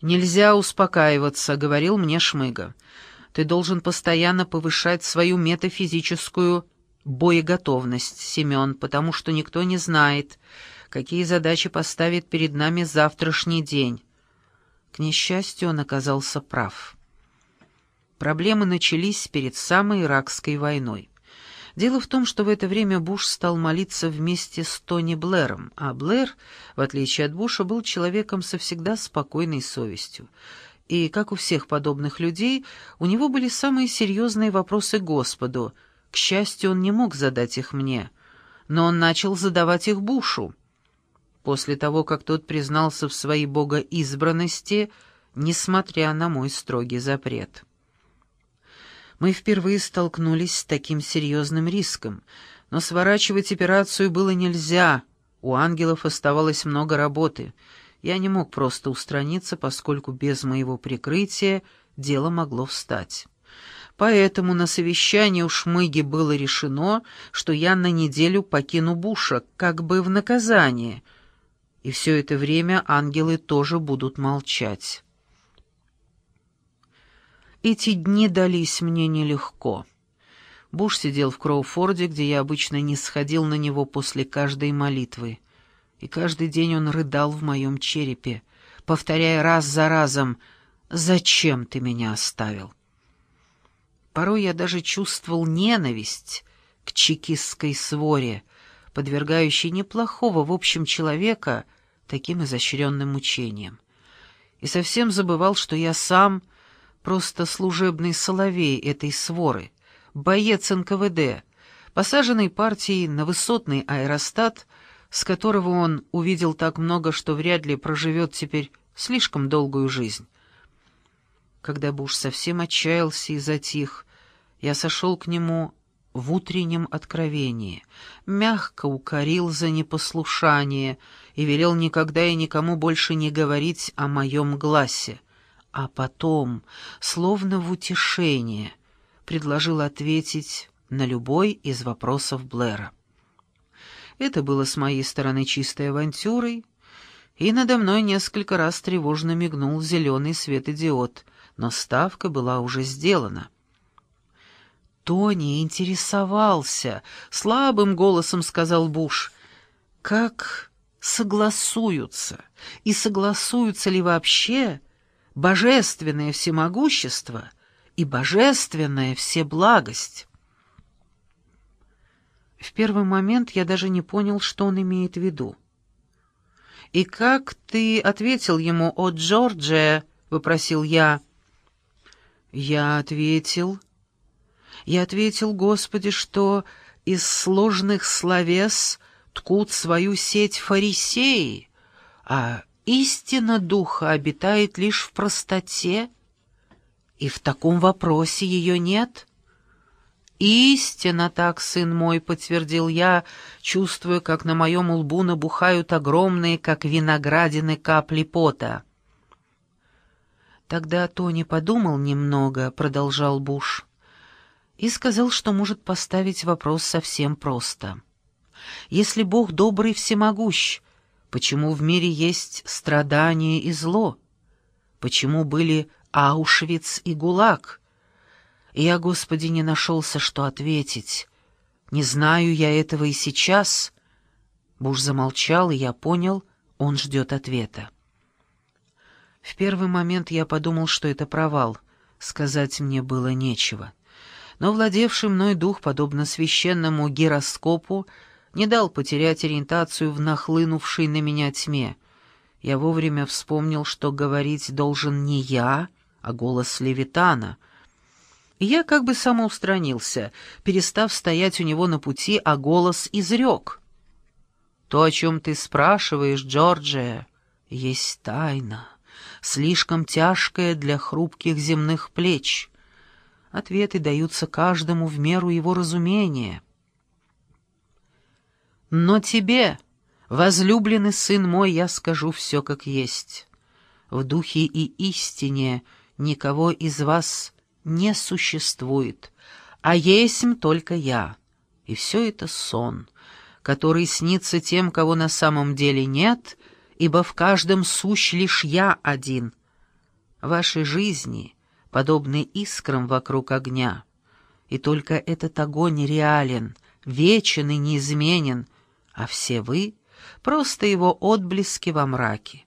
«Нельзя успокаиваться», — говорил мне Шмыга. «Ты должен постоянно повышать свою метафизическую боеготовность, Семен, потому что никто не знает, какие задачи поставит перед нами завтрашний день». К несчастью, он оказался прав. Проблемы начались перед самой Иракской войной. Дело в том, что в это время Буш стал молиться вместе с Тони Блэром, а Блэр, в отличие от Буша, был человеком со всегда спокойной совестью. И, как у всех подобных людей, у него были самые серьезные вопросы Господу. К счастью, он не мог задать их мне, но он начал задавать их Бушу. После того, как тот признался в своей богоизбранности, несмотря на мой строгий запрет мы впервые столкнулись с таким серьезным риском. Но сворачивать операцию было нельзя. У ангелов оставалось много работы. Я не мог просто устраниться, поскольку без моего прикрытия дело могло встать. Поэтому на совещании у Шмыги было решено, что я на неделю покину Буша, как бы в наказание. И все это время ангелы тоже будут молчать. Эти дни дались мне нелегко. Буш сидел в Кроуфорде, где я обычно не сходил на него после каждой молитвы. И каждый день он рыдал в моем черепе, повторяя раз за разом «Зачем ты меня оставил?». Порой я даже чувствовал ненависть к чекистской своре, подвергающей неплохого, в общем, человека таким изощренным мучениям. И совсем забывал, что я сам — просто служебный соловей этой своры, боец НКВД, посаженный партией на высотный аэростат, с которого он увидел так много, что вряд ли проживет теперь слишком долгую жизнь. Когда Буш совсем отчаялся и затих, я сошел к нему в утреннем откровении, мягко укорил за непослушание и велел никогда и никому больше не говорить о моем гласе а потом, словно в утешение, предложил ответить на любой из вопросов Блэра. Это было с моей стороны чистой авантюрой, и надо мной несколько раз тревожно мигнул зеленый светодиод, но ставка была уже сделана. Тони интересовался, слабым голосом сказал Буш, как согласуются, и согласуются ли вообще божественное всемогущество и божественная всеблагость. В первый момент я даже не понял, что он имеет в виду. «И как ты ответил ему, о Джордже?» — вопросил я. Я ответил... Я ответил, Господи, что из сложных словес ткут свою сеть фарисеи, а истина духа обитает лишь в простоте, и в таком вопросе ее нет. «Истина так, сын мой», — подтвердил я, чувствуя, как на моем лбу набухают огромные, как виноградины, капли пота. Тогда Тони подумал немного, — продолжал Буш, — и сказал, что может поставить вопрос совсем просто. Если Бог добрый всемогущ, Почему в мире есть страдания и зло? Почему были Аушвиц и ГУЛАГ? Я, Господи, не нашелся, что ответить. Не знаю я этого и сейчас. Буш замолчал, и я понял, он ждет ответа. В первый момент я подумал, что это провал. Сказать мне было нечего. Но владевший мной дух, подобно священному гироскопу, не дал потерять ориентацию в нахлынувшей на меня тьме. Я вовремя вспомнил, что говорить должен не я, а голос Левитана. И я как бы самоустранился, перестав стоять у него на пути, а голос изрек. «То, о чем ты спрашиваешь, Джорджия, есть тайна, слишком тяжкая для хрупких земных плеч. Ответы даются каждому в меру его разумения». Но тебе, возлюбленный сын мой, я скажу все как есть. В духе и истине никого из вас не существует, а есмь только я. И все это сон, который снится тем, кого на самом деле нет, ибо в каждом сущ лишь я один. Ваши жизни подобны искрам вокруг огня, и только этот огонь реален, вечен и неизменен, а все вы — просто его отблески во мраке.